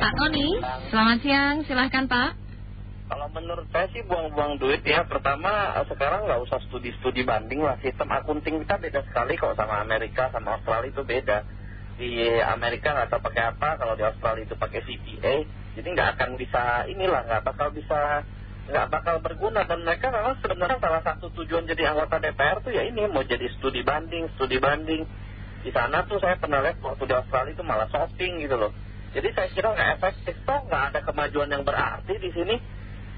Pak Tony, selamat siang, silahkan Pak. Kalau menurut saya sih buang-buang duit ya. Pertama sekarang nggak usah studi-studi banding lah. Sistem akunting kita beda sekali kok sama Amerika, sama Australia itu beda. Di Amerika nggak tahu pakai apa, kalau di Australia itu pakai CPA. Jadi nggak akan bisa inilah, nggak bakal bisa, nggak bakal berguna. Dan mereka memang sebenarnya salah satu tujuan jadi anggota DPR tuh ya ini mau jadi studi banding, studi banding. Di sana tuh saya pernah lihat waktu di Australia itu malah shopping gitu loh. Jadi saya kira nggak efektif, toh nggak ada kemajuan yang berarti di sini.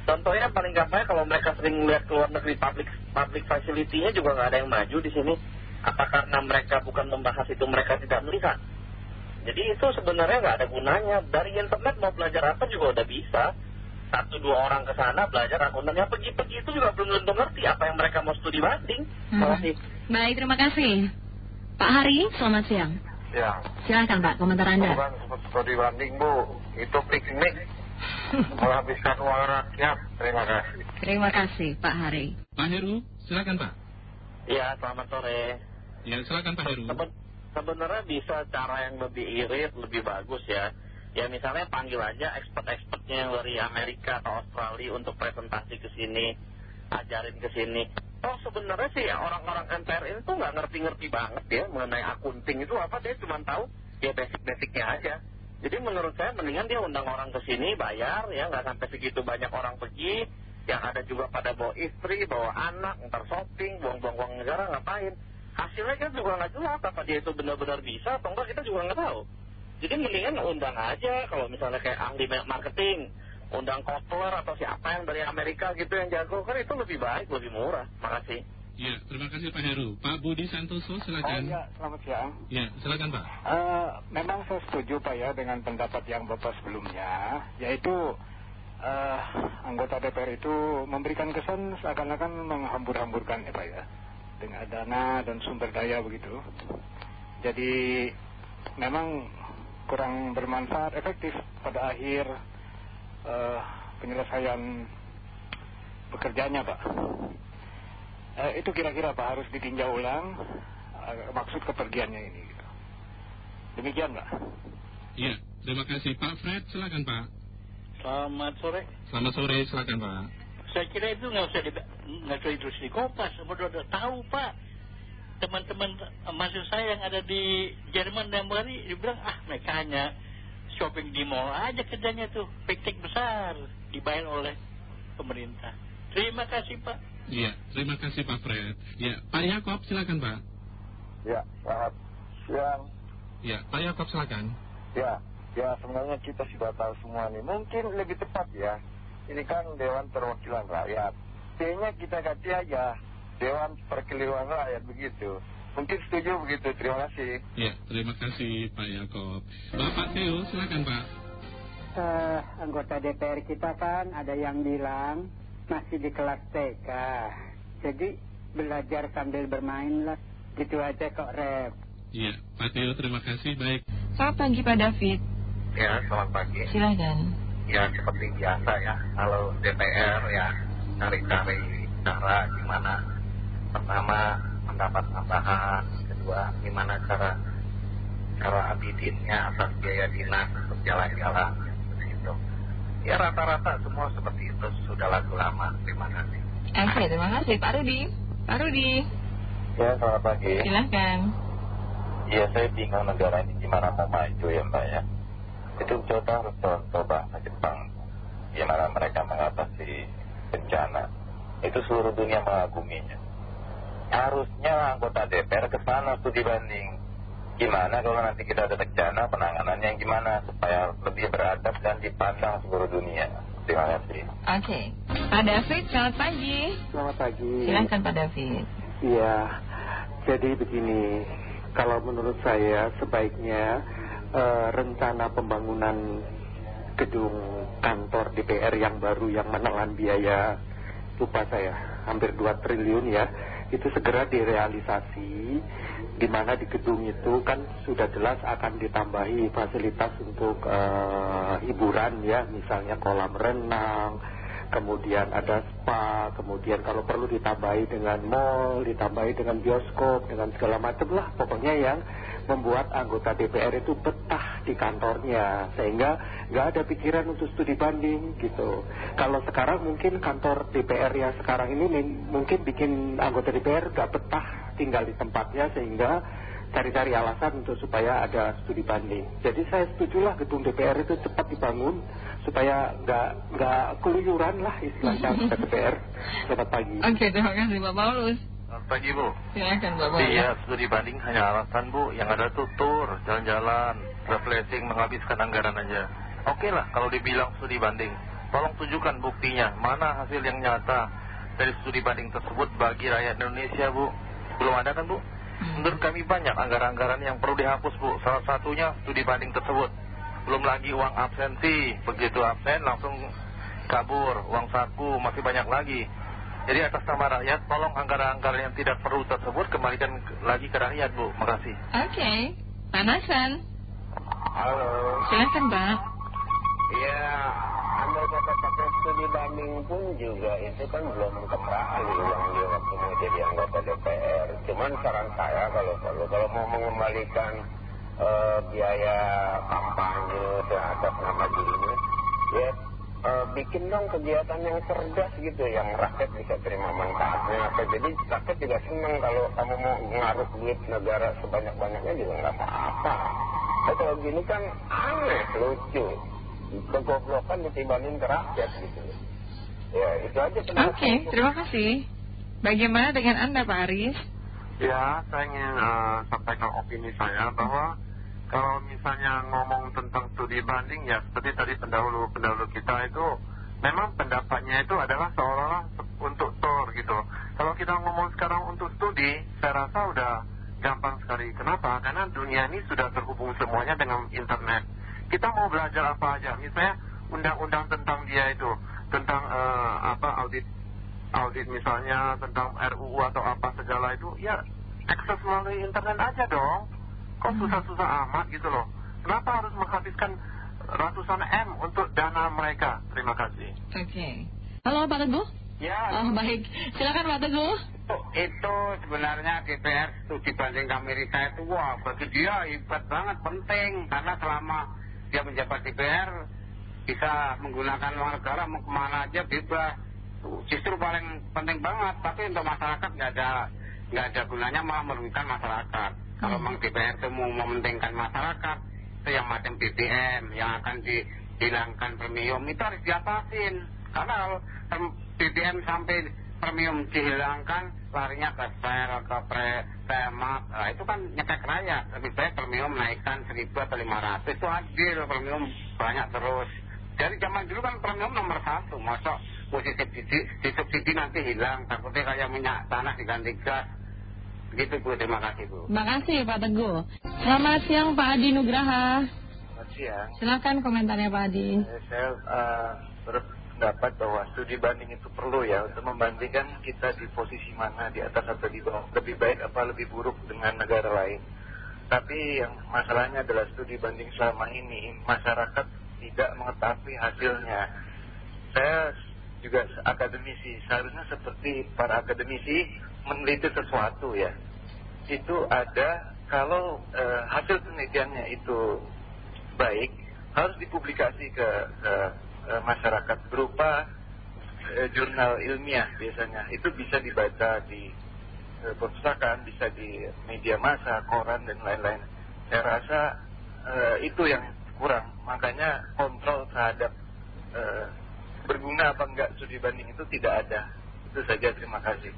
Contohnya paling gampangnya kalau mereka sering melihat keluar negeri public, public facility-nya juga nggak ada yang maju di sini. Apa karena mereka bukan membahas itu mereka tidak melihat? Jadi itu sebenarnya nggak ada gunanya. Dari internet mau belajar apa juga udah bisa. Satu dua orang ke sana belajar akuntannya pergi-pergi itu juga belum tentu ngerti apa yang mereka mau studi banding. Terima Hmm. kasih. Baik, terima kasih. Pak Hari, selamat siang. Ya, Silahkan Pak, komentar Anda. bukan studi banding Bu, itu piknik menghabiskan uang rakyat. Terima kasih. Terima kasih Pak Hari. Pak Heru, silakan Pak. Ya, selamat sore. Ya, silakan Pak Heru. Seben- sebenarnya bisa cara yang lebih irit, lebih bagus ya. Ya misalnya panggil aja expert-expertnya yang dari Amerika atau Australia untuk presentasi ke sini, ajarin ke sini. Sebenarnya sih ya orang-orang MPR ini tuh nggak ngerti-ngerti banget ya mengenai akunting itu apa dia cuma tahu ya basic-basicnya aja. Jadi menurut saya mendingan dia undang orang ke sini bayar ya nggak sampai segitu banyak orang pergi. Yang ada juga pada bawa istri, bawa anak, ntar shopping, buang-buang uang negara ngapain. Hasilnya kan juga nggak jelas apa dia itu benar-benar bisa atau enggak kita juga nggak tahu. Jadi mendingan undang aja kalau misalnya kayak ahli marketing, undang Kotler atau siapa yang dari Amerika gitu yang jago kan itu lebih baik, lebih murah. Makasih. Ya, terima kasih Pak Heru. Pak Budi Santoso, Oh silakan. ya, selamat siang. Ya, silakan Pak. Eh, memang saya setuju Pak ya dengan pendapat yang Bapak sebelumnya, yaitu eh, anggota DPR itu memberikan kesan seakan-akan menghambur-hamburkan ya Pak ya, dengan dana dan sumber daya begitu. Jadi memang kurang bermanfaat efektif pada akhir eh, penyelesaian pekerjaannya Pak. Eh, itu kira-kira Pak harus ditinjau ulang eh, maksud kepergiannya ini. Gitu. Demikian Pak. Ya, terima kasih Pak Fred, silakan Pak. Selamat sore. Selamat sore, silakan Pak. Saya kira itu nggak usah di, nggak usah terus dikopas. Udah udah tahu Pak. Teman-teman mahasiswa saya yang ada di Jerman dan Bali dibilang ah mereka hanya shopping di mall aja kerjanya tuh piknik besar dibayar oleh pemerintah. Terima kasih Pak. Ya, terima kasih Pak Fred. Ya, Pak Yakob, silakan Pak. Ya, selamat siang. Ya, Pak Yakob silakan. Ya, ya sebenarnya kita sudah tahu semua nih. Mungkin lebih tepat ya. Ini kan Dewan Perwakilan Rakyat. D-nya kita ganti aja. Dewan Perkeliruan Rakyat begitu. Mungkin setuju begitu. Terima kasih. Ya, terima kasih Pak Yakob. Bapak Theo, silakan Pak. Eh, anggota DPR kita kan ada yang bilang masih di kelas TK. Jadi belajar sambil bermain lah. Gitu aja kok rep. Ya, Pak Theo, terima kasih. Baik. Selamat pagi Pak David. Ya, selamat pagi. Silahkan. Ya, seperti biasa ya. Kalau DPR ya cari-cari cara gimana. Pertama, mendapat tambahan. Kedua, gimana cara cara abidinnya atas biaya dinas untuk jalan-jalan. Seperti itu. Ya, rata-rata semua seperti itu. Sudah lagu lama. Terima kasih. Oke, terima kasih Pak Rudi. Pak Rudi, Ya selamat pagi. silahkan. Iya saya bingung negara ini gimana mau maju ya mbak ya. Itu coba harus contoh bahasa Jepang. Gimana mereka mengatasi bencana. Itu seluruh dunia mengaguminya. Harusnya anggota DPR ke sana studi banding. Gimana kalau nanti kita ada bencana penanganannya yang gimana supaya lebih beradab dan dipandang seluruh dunia. Terima kasih. Oke. Pak David, selamat pagi. Selamat pagi. Silahkan Pak David. Iya, jadi begini. Kalau menurut saya sebaiknya eh, rencana pembangunan gedung kantor DPR yang baru yang menelan biaya lupa saya hampir 2 triliun ya itu segera direalisasi di mana di gedung itu kan sudah jelas akan ditambahi fasilitas untuk eh, hiburan ya misalnya kolam renang kemudian ada spa, kemudian kalau perlu ditambahi dengan mall, ditambahi dengan bioskop, dengan segala macam lah, pokoknya yang membuat anggota DPR itu betah di kantornya sehingga nggak ada pikiran untuk studi banding gitu. Kalau sekarang mungkin kantor DPR yang sekarang ini mungkin bikin anggota DPR nggak betah tinggal di tempatnya sehingga cari-cari alasan untuk supaya ada studi banding. Jadi saya setujulah gedung DPR itu cepat dibangun supaya nggak nggak keluyuran lah istilahnya DPR. Selamat pagi. Oke, terima kasih Pak Paulus. Selamat pagi Bu. Silakan. Iya, studi banding hanya alasan Bu. Yang ada tuh tour, jalan-jalan, refreshing, menghabiskan anggaran aja. Oke lah kalau dibilang studi banding. Tolong tunjukkan buktinya. Mana hasil yang nyata dari studi banding tersebut bagi rakyat Indonesia Bu. Belum ada kan Bu? Menurut kami banyak anggaran-anggaran yang perlu dihapus Bu. Salah satunya studi banding tersebut. Belum lagi uang absensi. Begitu absen langsung kabur. Uang saku masih banyak lagi. Jadi atas nama rakyat, tolong anggaran-anggaran yang tidak perlu tersebut kembalikan lagi ke rakyat, Bu. Makasih. Oke, Panasan. Halo. Silakan Pak. Ya, anda kata pakai studi banding pun juga itu kan belum kembali uang dia waktu mau jadi anggota DPR. Cuman saran saya kalau perlu, kalau mau mengembalikan eh, biaya kampanye atas nama dirinya, bikin dong kegiatan yang cerdas gitu yang rakyat bisa terima manfaatnya apa. Jadi rakyat juga seneng kalau kamu mau ngaruh duit negara sebanyak-banyaknya juga nggak apa-apa. Tapi kalau gini kan aneh lucu. Kegoblokan ditimbangin ke rakyat gitu. Ya itu aja Oke, terima kasih. Bagaimana dengan Anda Pak Aris? Ya, saya ingin eh, sampaikan opini saya bahwa kalau misalnya ngomong tentang studi banding ya seperti tadi pendahulu-pendahulu kita itu memang pendapatnya itu adalah seolah-olah untuk tor gitu. Kalau kita ngomong sekarang untuk studi, saya rasa udah gampang sekali. Kenapa? Karena dunia ini sudah terhubung semuanya dengan internet. Kita mau belajar apa aja, misalnya undang-undang tentang dia itu, tentang eh, apa audit audit misalnya tentang RUU atau apa segala itu, ya akses melalui internet aja dong. Kok susah-susah amat gitu loh. Kenapa harus menghabiskan ratusan M untuk dana mereka? Terima kasih. Oke. Halo Pak Teguh? ya Oh baik. Silakan Pak Teguh. itu sebenarnya DPR studi banding ke Amerika itu wah bagi dia hebat banget penting karena selama dia menjabat DPR bisa menggunakan uang negara mau ke mana aja bebas justru paling penting banget tapi untuk masyarakat nggak ada nggak ada gunanya malah merugikan masyarakat kalau memang DPR itu mau mementingkan masyarakat itu yang macam BBM yang akan dihilangkan premium itu harus diatasin karena kalau BBM sampai premium dihilangkan larinya ke sel, ke pre, premat nah, itu kan nyekek rakyat. Lebih baik premium naikkan 1000 atau 500 itu adil premium banyak terus. Dari zaman dulu kan premium nomor satu masuk posisi subsidi, di subsidi nanti hilang takutnya kayak minyak tanah diganti gas begitu Bu terima kasih Bu Terima kasih Pak Teguh. Selamat siang Pak Adi Nugraha. selamat siang Silakan komentarnya Pak Adi. saya uh, berpendapat bahwa studi banding itu perlu ya untuk membandingkan kita di posisi mana di atas atau di bawah lebih baik apa lebih buruk dengan negara lain tapi yang masalahnya adalah studi banding selama ini masyarakat tidak mengetahui hasilnya saya juga akademisi. Seharusnya seperti para akademisi meneliti sesuatu ya. Itu ada kalau eh, hasil penelitiannya itu baik harus dipublikasi ke, ke, ke masyarakat berupa eh, jurnal ilmiah biasanya. Itu bisa dibaca di eh, perpustakaan bisa di media massa koran dan lain-lain. Saya rasa eh, itu yang kurang. Makanya kontrol terhadap eh, berguna apa enggak studi banding itu tidak ada. Itu saja terima kasih